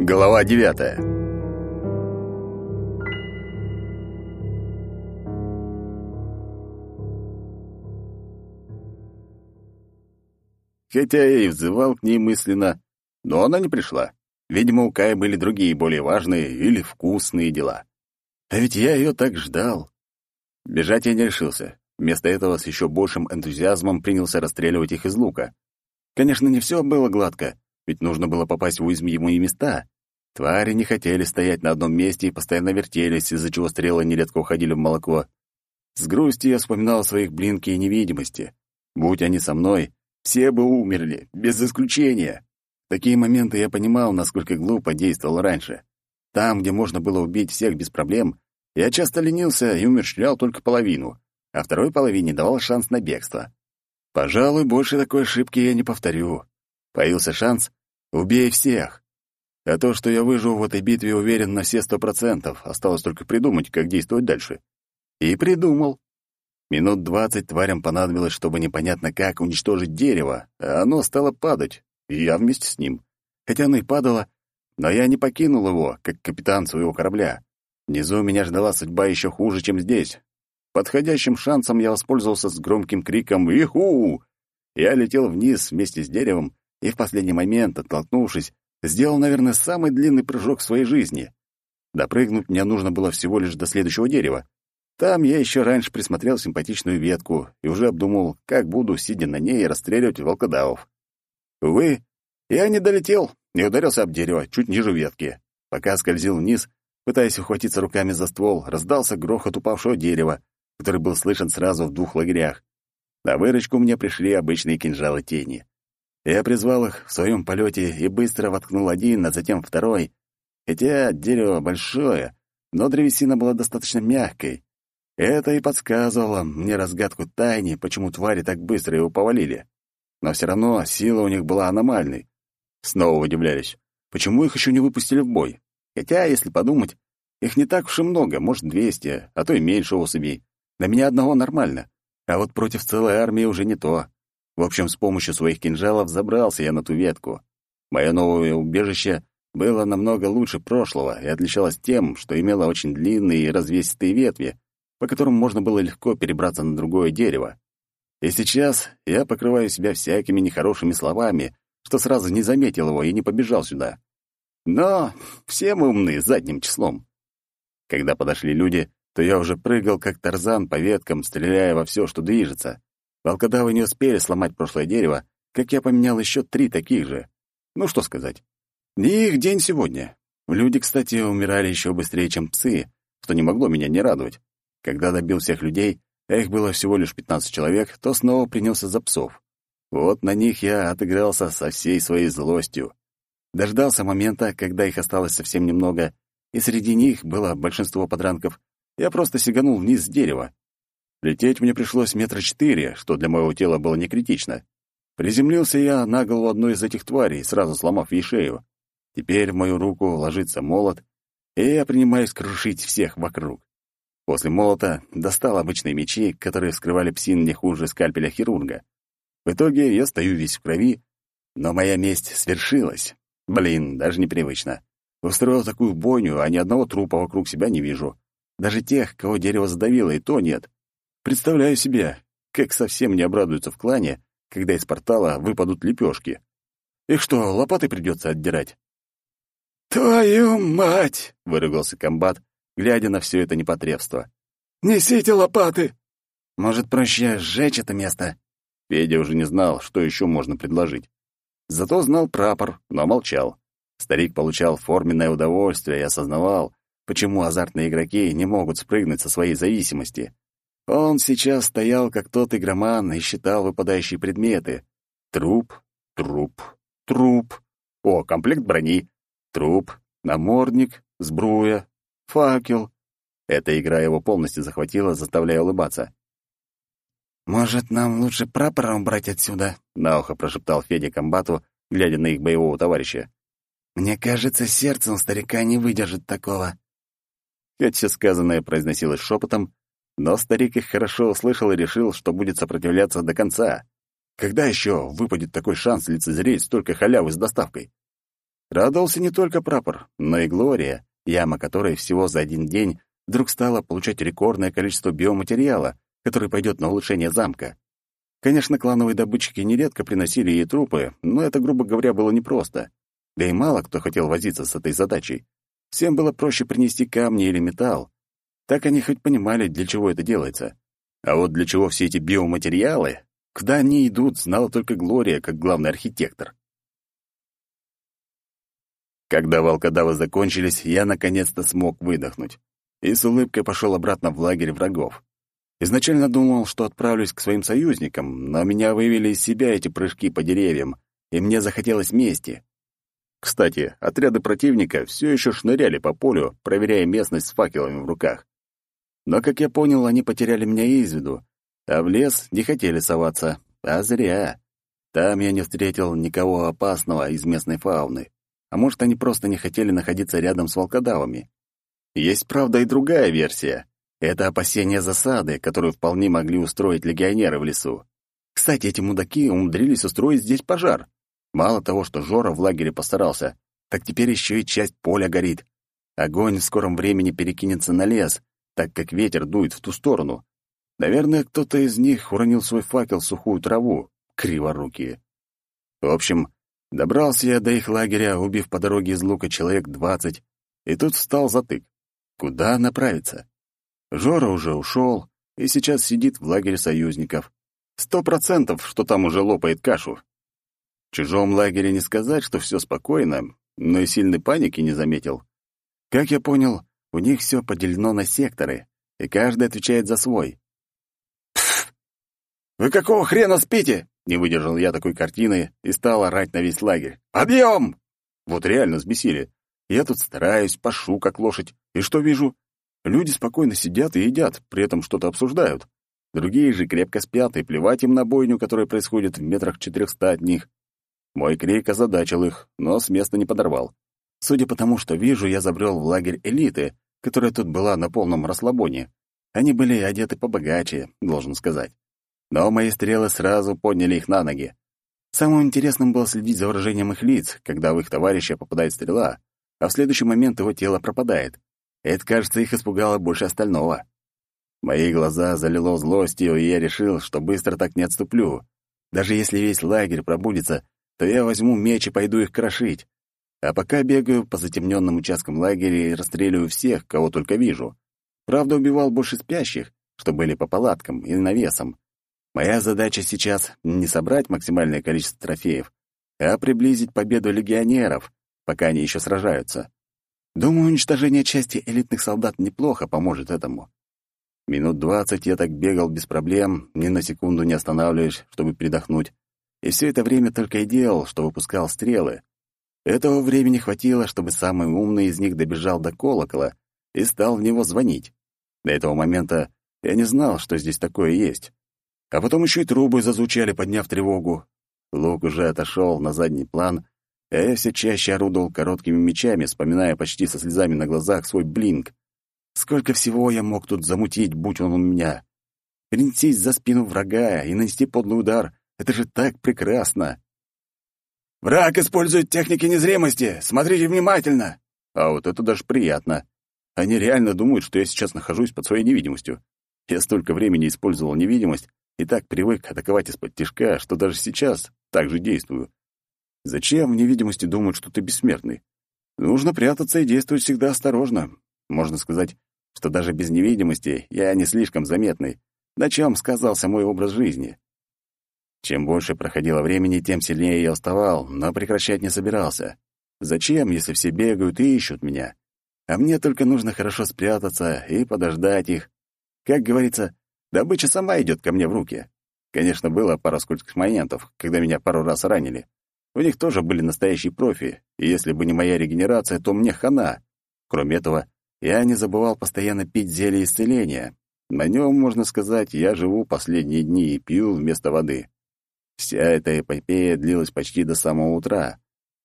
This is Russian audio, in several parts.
Глава девятая. Хотя я и взывал к ней мысленно, но она не пришла. Видимо, у Кая были другие, более важные или вкусные дела. А ведь я ее так ждал. Бежать я не решился. Вместо этого с еще большим энтузиазмом принялся расстреливать их из лука. Конечно, не все было гладко, ведь нужно было попасть в уязвимые места. Твари не хотели стоять на одном месте и постоянно вертелись, из-за чего стрелы нередко уходили в молоко. С грустью я вспоминал о своих блинке и невидимости. Будь они со мной, все бы умерли, без исключения. В такие моменты я понимал, насколько глупо действовал раньше. Там, где можно было убить всех без проблем, я часто ленился и умерщвлял только половину, а второй половине давал шанс на бегство. Пожалуй, больше такой ошибки я не повторю. Появился шанс — убей всех. А то, что я выживу в этой битве, уверен на все сто процентов. Осталось только придумать, как действовать дальше. И придумал. Минут двадцать тварям понадобилось, чтобы непонятно как уничтожить дерево, а оно стало падать, и я вместе с ним. Хотя оно и падало, но я не покинул его, как капитан своего корабля. Внизу меня ждала судьба еще хуже, чем здесь. Подходящим шансом я воспользовался с громким криком «Иху!». Я летел вниз вместе с деревом и в последний момент, оттолкнувшись, сделал, наверное, самый длинный прыжок в своей жизни. Допрыгнуть мне нужно было всего лишь до следующего дерева. Там я еще раньше присмотрел симпатичную ветку и уже обдумал, как буду, сидя на ней, расстреливать волкодавов. Увы, я не долетел и ударился об дерево, чуть ниже ветки. Пока скользил вниз, пытаясь ухватиться руками за ствол, раздался грохот упавшего дерева, который был слышен сразу в двух лагерях. На выручку мне пришли обычные кинжалы тени. Я призвал их в своем полете и быстро воткнул один, а затем второй. Хотя дерево большое, но древесина была достаточно мягкой. Это и подсказывало мне разгадку тайны, почему твари так быстро его повалили. Но все равно сила у них была аномальной. Снова удивлялись, почему их еще не выпустили в бой. Хотя, если подумать, их не так уж и много, может, двести, а то и меньше особей. На меня одного нормально, а вот против целой армии уже не то. В общем, с помощью своих кинжалов забрался я на ту ветку. Мое новое убежище было намного лучше прошлого и отличалось тем, что имело очень длинные и развесистые ветви, по которым можно было легко перебраться на другое дерево. И сейчас я покрываю себя всякими нехорошими словами, что сразу не заметил его и не побежал сюда. Но все мы умны задним числом. Когда подошли люди, то я уже прыгал, как тарзан, по веткам, стреляя во все, что движется. Волкодавы не успели сломать прошлое дерево, как я поменял еще три таких же. Ну, что сказать. Не их день сегодня. Люди, кстати, умирали еще быстрее, чем псы, что не могло меня не радовать. Когда добил всех людей, а их было всего лишь 15 человек, то снова принялся за псов. Вот на них я отыгрался со всей своей злостью. Дождался момента, когда их осталось совсем немного, и среди них было большинство подранков, я просто сиганул вниз с дерева. Лететь мне пришлось метра четыре, что для моего тела было не критично. Приземлился я на голову одной из этих тварей, сразу сломав ей шею. Теперь в мою руку ложится молот, и я принимаюсь крушить всех вокруг. После молота достал обычные мечи, которые вскрывали псин не хуже скальпеля хирурга. В итоге я стою весь в крови, но моя месть свершилась. Блин, даже непривычно. Устроил такую бойню, а ни одного трупа вокруг себя не вижу. Даже тех, кого дерево задавило, и то нет. Представляю себе, как совсем не обрадуются в клане, когда из портала выпадут лепешки. Их что, лопатой придется отдирать? «Твою мать!» — выругался комбат, глядя на все это непотребство. «Несите лопаты!» «Может, проще сжечь это место?» Федя уже не знал, что еще можно предложить. Зато знал прапор, но молчал. Старик получал форменное удовольствие и осознавал, почему азартные игроки не могут спрыгнуть со своей зависимости. Он сейчас стоял, как тот игроман, и считал выпадающие предметы. Труп, труп, труп. О, комплект брони. Труп, намордник, сбруя, факел. Эта игра его полностью захватила, заставляя улыбаться. «Может, нам лучше прапором брать отсюда?» — на ухо прошептал Федя комбату, глядя на их боевого товарища. «Мне кажется, сердце у старика не выдержит такого». Хоть все сказанное произносилось шепотом, но старик их хорошо услышал и решил, что будет сопротивляться до конца. Когда еще выпадет такой шанс лицезреть столько халявы с доставкой? Радовался не только прапор, но и Глория, яма которой всего за один день вдруг стала получать рекордное количество биоматериала, который пойдет на улучшение замка. Конечно, клановые добытчики нередко приносили ей трупы, но это, грубо говоря, было непросто. Да и мало кто хотел возиться с этой задачей. Всем было проще принести камни или металл. Так они хоть понимали, для чего это делается. А вот для чего все эти биоматериалы, куда они идут, знала только Глория, как главный архитектор. Когда волкодавы закончились, я наконец-то смог выдохнуть и с улыбкой пошел обратно в лагерь врагов. Изначально думал, что отправлюсь к своим союзникам, но меня вывели из себя эти прыжки по деревьям, и мне захотелось мести. Кстати, отряды противника все еще шныряли по полю, проверяя местность с факелами в руках. Но, как я понял, они потеряли меня из виду, а в лес не хотели соваться. А зря. Там я не встретил никого опасного из местной фауны. А может, они просто не хотели находиться рядом с волкодавами. Есть, правда, и другая версия. Это опасение засады, которую вполне могли устроить легионеры в лесу. Кстати, эти мудаки умудрились устроить здесь пожар. Мало того, что Жора в лагере постарался, так теперь еще и часть поля горит. Огонь в скором времени перекинется на лес, так как ветер дует в ту сторону. Наверное, кто-то из них уронил свой факел в сухую траву. Криворукие. В общем, добрался я до их лагеря, убив по дороге из лука человек двадцать, и тут встал затык. Куда направиться? Жора уже ушел и сейчас сидит в лагере союзников. Сто процентов, что там уже лопает кашу. В чужом лагере не сказать, что все спокойно, но и сильной паники не заметил. Как я понял, у них все поделено на секторы, и каждый отвечает за свой. «Пф! Вы какого хрена спите?» Не выдержал я такой картины и стал орать на весь лагерь. «Подъем!» Вот реально сбесили. Я тут стараюсь, пашу, как лошадь. И что вижу? Люди спокойно сидят и едят, при этом что-то обсуждают. Другие же крепко спят, и плевать им на бойню, которая происходит в метрах четырехста от них. Мой крик озадачил их, но с места не подорвал. Судя по тому, что вижу, я забрел в лагерь элиты, которая тут была на полном расслабоне. Они были одеты побогаче, должен сказать. Но мои стрелы сразу подняли их на ноги. Самым интересным было следить за выражением их лиц, когда в их товарища попадает стрела, а в следующий момент его тело пропадает. Это, кажется, их испугало больше остального. Мои глаза залило злостью, и я решил, что быстро так не отступлю. Даже если весь лагерь пробудится, то я возьму меч и пойду их крошить. А пока бегаю по затемненным участкам лагеря и расстреливаю всех, кого только вижу. Правда, убивал больше спящих, что были по палаткам и навесам. Моя задача сейчас не собрать максимальное количество трофеев, а приблизить победу легионеров, пока они еще сражаются. Думаю, уничтожение части элитных солдат неплохо поможет этому. Минут двадцать я так бегал без проблем, ни на секунду не останавливаясь, чтобы передохнуть. И все это время только и делал, что выпускал стрелы. Этого времени хватило, чтобы самый умный из них добежал до колокола и стал в него звонить. До этого момента я не знал, что здесь такое есть. А потом еще и трубы зазвучали, подняв тревогу. Лук уже отошел на задний план, а я все чаще орудовал короткими мечами, вспоминая почти со слезами на глазах свой блинк. Сколько всего я мог тут замутить, будь он у меня. Перенестись за спину врага и нанести подлый удар — это же так прекрасно. «Враг использует техники незримости! Смотрите внимательно!» А вот это даже приятно. Они реально думают, что я сейчас нахожусь под своей невидимостью. Я столько времени использовал невидимость и так привык атаковать из-под тишка, что даже сейчас так же действую. Зачем в невидимости думать, что ты бессмертный? Нужно прятаться и действовать всегда осторожно. Можно сказать, что даже без невидимости я не слишком заметный, на чем сказался мой образ жизни. Чем больше проходило времени, тем сильнее я уставал, но прекращать не собирался. Зачем, если все бегают и ищут меня? А мне только нужно хорошо спрятаться и подождать их. Как говорится, добыча сама идет ко мне в руки. Конечно, было пара скользких моментов, когда меня пару раз ранили. У них тоже были настоящие профи, и если бы не моя регенерация, то мне хана. Кроме этого, я не забывал постоянно пить зелье исцеления. На нем, можно сказать, я живу последние дни и пью вместо воды. Вся эта эпопея длилась почти до самого утра.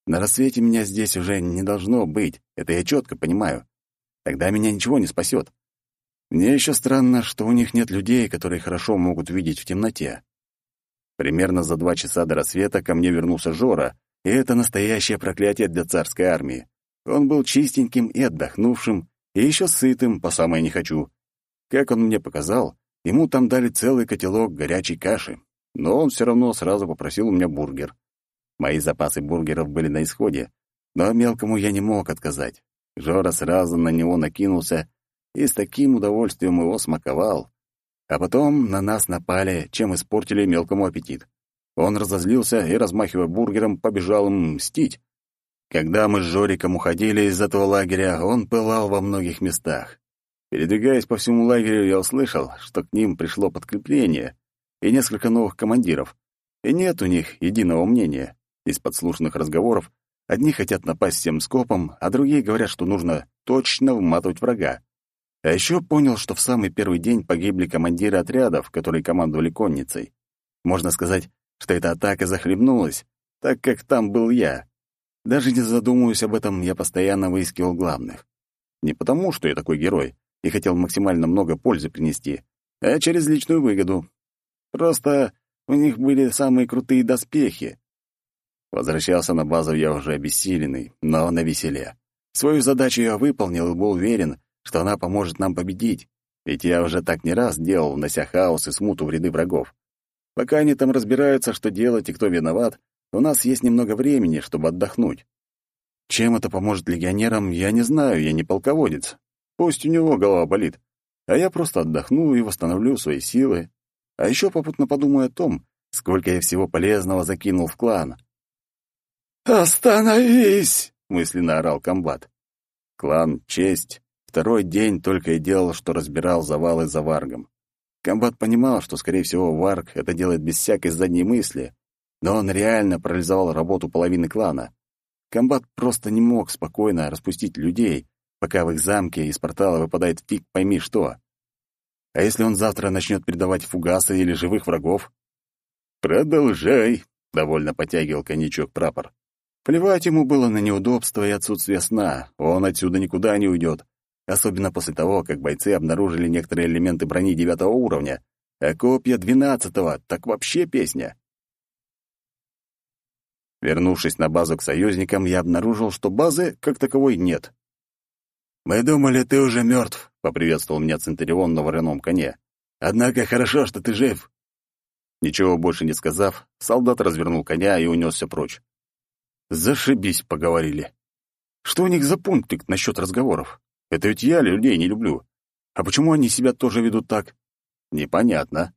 На рассвете меня здесь уже не должно быть, это я четко понимаю. Тогда меня ничего не спасет. Мне еще странно, что у них нет людей, которые хорошо могут видеть в темноте. Примерно за два часа до рассвета ко мне вернулся Жора и это настоящее проклятие для царской армии. Он был чистеньким и отдохнувшим, и еще сытым, по самое не хочу. Как он мне показал, ему там дали целый котелок горячей каши, но он все равно сразу попросил у меня бургер. Мои запасы бургеров были на исходе, но мелкому я не мог отказать. Жора сразу на него накинулся и с таким удовольствием его смаковал. А потом на нас напали, чем испортили мелкому аппетит. Он разозлился и, размахивая бургером, побежал мстить. Когда мы с Жориком уходили из этого лагеря, он пылал во многих местах. Передвигаясь по всему лагерю, я услышал, что к ним пришло подкрепление и несколько новых командиров. И нет у них единого мнения. Из подслушанных разговоров одни хотят напасть всем скопом, а другие говорят, что нужно точно вматывать врага. А еще понял, что в самый первый день погибли командиры отрядов, которые командовали конницей. Можно сказать, что эта атака захлебнулась, так как там был я. Даже не задумываясь об этом, я постоянно выискивал главных. Не потому, что я такой герой и хотел максимально много пользы принести, а через личную выгоду. Просто у них были самые крутые доспехи. Возвращался на базу я уже обессиленный, но на веселе. Свою задачу я выполнил и был уверен, что она поможет нам победить, ведь я уже так не раз делал, внося хаос и смуту в ряды врагов. Пока они там разбираются, что делать и кто виноват, у нас есть немного времени, чтобы отдохнуть. Чем это поможет легионерам, я не знаю, я не полководец. Пусть у него голова болит, а я просто отдохну и восстановлю свои силы. А еще попутно подумаю о том, сколько я всего полезного закинул в клан. «Остановись!» — мысленно орал комбат. Клан «Честь» второй день только и делал, что разбирал завалы за Варгом. Комбат понимал, что, скорее всего, Варг это делает без всякой задней мысли, но он реально парализовал работу половины клана. Комбат просто не мог спокойно распустить людей, пока в их замке из портала выпадает фиг пойми что. А если он завтра начнет передавать фугасы или живых врагов? «Продолжай», — довольно потягивал коньячок прапор. Плевать ему было на неудобства и отсутствие сна, он отсюда никуда не уйдет особенно после того, как бойцы обнаружили некоторые элементы брони девятого уровня, а копья двенадцатого — так вообще песня. Вернувшись на базу к союзникам, я обнаружил, что базы как таковой нет. «Мы думали, ты уже мертв», — поприветствовал меня Центурион на вороном коне. «Однако хорошо, что ты жив». Ничего больше не сказав, солдат развернул коня и унесся прочь. «Зашибись», — поговорили. Что у них за пунктик насчет разговоров? Это ведь я людей не люблю. А почему они себя тоже ведут так? Непонятно.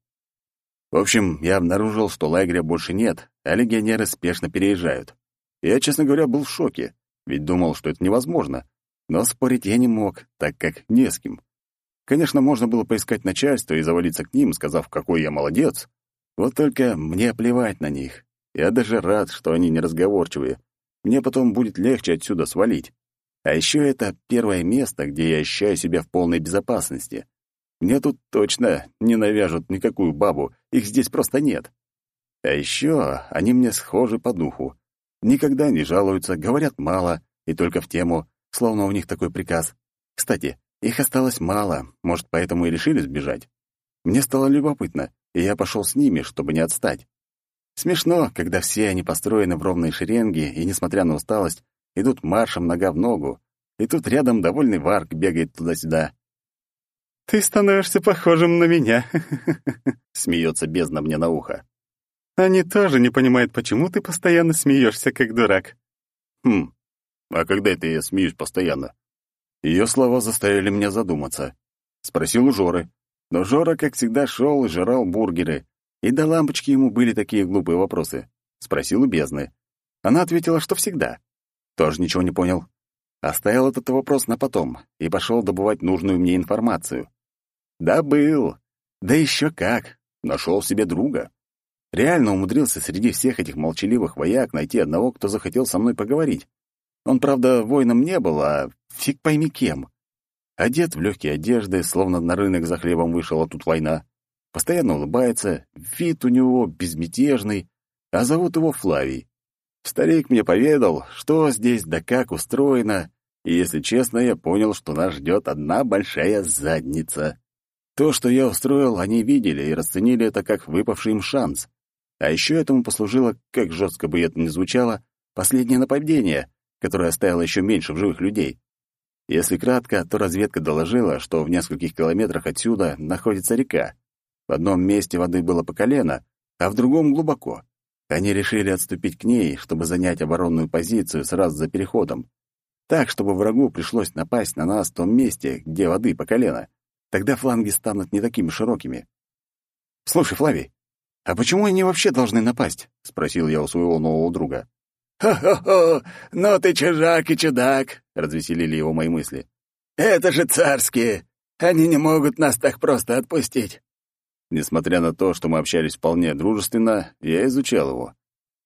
В общем, я обнаружил, что лагеря больше нет, а легионеры спешно переезжают. Я, честно говоря, был в шоке, ведь думал, что это невозможно. Но спорить я не мог, так как не с кем. Конечно, можно было поискать начальство и завалиться к ним, сказав, какой я молодец. Вот только мне плевать на них. Я даже рад, что они неразговорчивые. Мне потом будет легче отсюда свалить. А еще это первое место, где я ощущаю себя в полной безопасности. Мне тут точно не навяжут никакую бабу, их здесь просто нет. А еще они мне схожи по духу. Никогда не жалуются, говорят мало, и только в тему, словно у них такой приказ. Кстати, их осталось мало, может, поэтому и решили сбежать. Мне стало любопытно, и я пошел с ними, чтобы не отстать. Смешно, когда все они построены в ровной шеренге, и, несмотря на усталость, идут маршем нога в ногу, и тут рядом довольный Варк бегает туда-сюда. «Ты становишься похожим на меня», — смеется бездна мне на ухо. «Они тоже не понимают, почему ты постоянно смеешься, как дурак». «Хм, а когда это я смеюсь постоянно?» Ее слова заставили меня задуматься. Спросил у Жоры. Но Жора, как всегда, шел и жрал бургеры. И до лампочки ему были такие глупые вопросы. Спросил у бездны. Она ответила, что всегда. Тоже ничего не понял. Оставил этот вопрос на потом и пошел добывать нужную мне информацию. Добыл. Да еще как. Нашел себе друга. Реально умудрился среди всех этих молчаливых вояк найти одного, кто захотел со мной поговорить. Он, правда, воином не был, а фиг пойми кем. Одет в легкие одежды, словно на рынок за хлебом вышел, а тут война. Постоянно улыбается, вид у него безмятежный, а зовут его Флавий. Старик мне поведал, что здесь да как устроено, и, если честно, я понял, что нас ждет одна большая задница. То, что я устроил, они видели и расценили это как выпавший им шанс. А еще этому послужило, как жестко бы это ни звучало, последнее нападение, которое оставило еще меньше в живых людей. Если кратко, то разведка доложила, что в нескольких километрах отсюда находится река. В одном месте воды было по колено, а в другом глубоко. Они решили отступить к ней, чтобы занять оборонную позицию сразу за переходом. Так, чтобы врагу пришлось напасть на нас в том месте, где воды по колено. Тогда фланги станут не такими широкими. «Слушай, Флавий, а почему они вообще должны напасть?» — спросил я у своего нового друга. «Хо-хо-хо! Ну ты чужак и чудак!» — развеселили его мои мысли. «Это же царские! Они не могут нас так просто отпустить!» Несмотря на то, что мы общались вполне дружественно, я изучал его.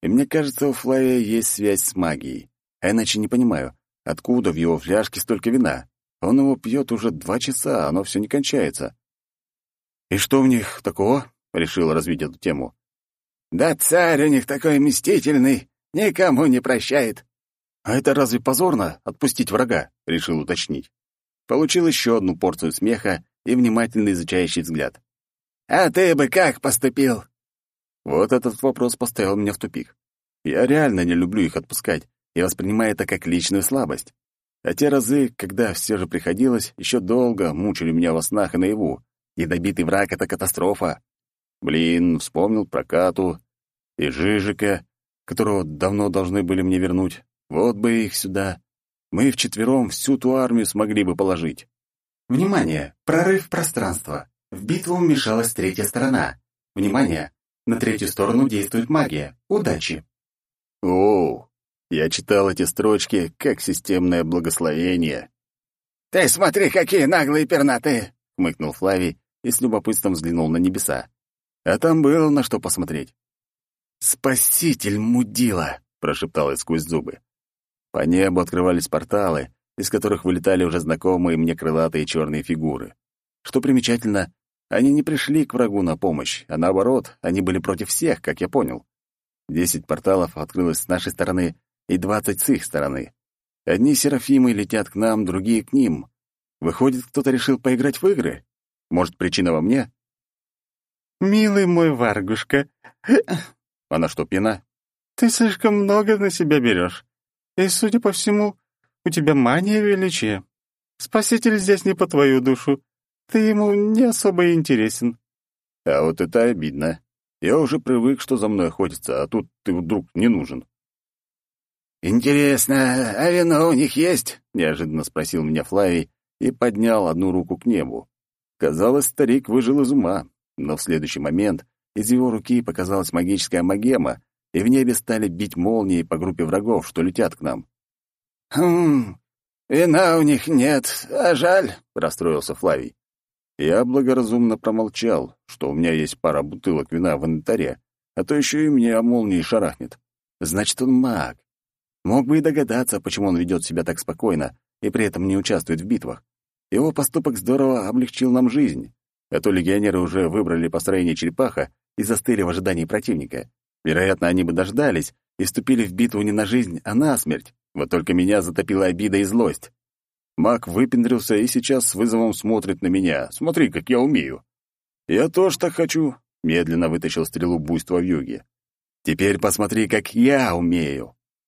И мне кажется, у Флая есть связь с магией. А иначе не понимаю, откуда в его фляжке столько вина. Он его пьет уже два часа, а оно все не кончается. «И что в них такого?» — решил развить эту тему. «Да царь у них такой мстительный, никому не прощает». «А это разве позорно — отпустить врага?» — решил уточнить. Получил еще одну порцию смеха и внимательно изучающий взгляд. «А ты бы как поступил?» Вот этот вопрос поставил меня в тупик. Я реально не люблю их отпускать и воспринимаю это как личную слабость. А те разы, когда все же приходилось, еще долго мучили меня во снах и наяву. Недобитый враг — это катастрофа. Блин, вспомнил про Кату и Жижика, которого давно должны были мне вернуть. Вот бы их сюда. Мы вчетвером всю ту армию смогли бы положить. Внимание! Прорыв пространства. В битву вмешалась третья сторона. Внимание! На третью сторону действует магия. Удачи! Оу, я читал эти строчки как системное благословение. «Ты смотри, какие наглые пернатые!» — хмыкнул Флавий и с любопытством взглянул на небеса. А там было на что посмотреть. «Спаситель мудила!» — прошептал я сквозь зубы. По небу открывались порталы, из которых вылетали уже знакомые мне крылатые черные фигуры. Что примечательно, они не пришли к врагу на помощь, а наоборот, они были против всех, как я понял. Десять порталов открылось с нашей стороны и двадцать с их стороны. Одни серафимы летят к нам, другие к ним. Выходит, кто-то решил поиграть в игры? Может, причина во мне? «Милый мой Варгушка...» «Она что, пьяна?» «Ты слишком много на себя берешь. И, судя по всему, у тебя мания величия. Спаситель здесь не по твою душу. Ты ему не особо интересен. А вот это обидно. Я уже привык, что за мной охотятся, а тут ты вдруг не нужен. «Интересно, а вино у них есть?» — неожиданно спросил меня Флавий и поднял одну руку к небу. Казалось, старик выжил из ума, но в следующий момент из его руки показалась магическая магема, и в небе стали бить молнии по группе врагов, что летят к нам. «Хм, вина у них нет, а жаль», — расстроился Флавий. Я благоразумно промолчал, что у меня есть пара бутылок вина в инвентаре, а то еще и мне о молнии шарахнет. Значит, он маг. Мог бы и догадаться, почему он ведет себя так спокойно и при этом не участвует в битвах. Его поступок здорово облегчил нам жизнь. А то легионеры уже выбрали построение черепаха и застыли в ожидании противника. Вероятно, они бы дождались и вступили в битву не на жизнь, а на смерть. Вот только меня затопила обида и злость. Маг выпендрился и сейчас с вызовом смотрит на меня. Смотри, как я умею. Я тоже так хочу. Медленно вытащил стрелу буйства в юге. Теперь посмотри, как я умею.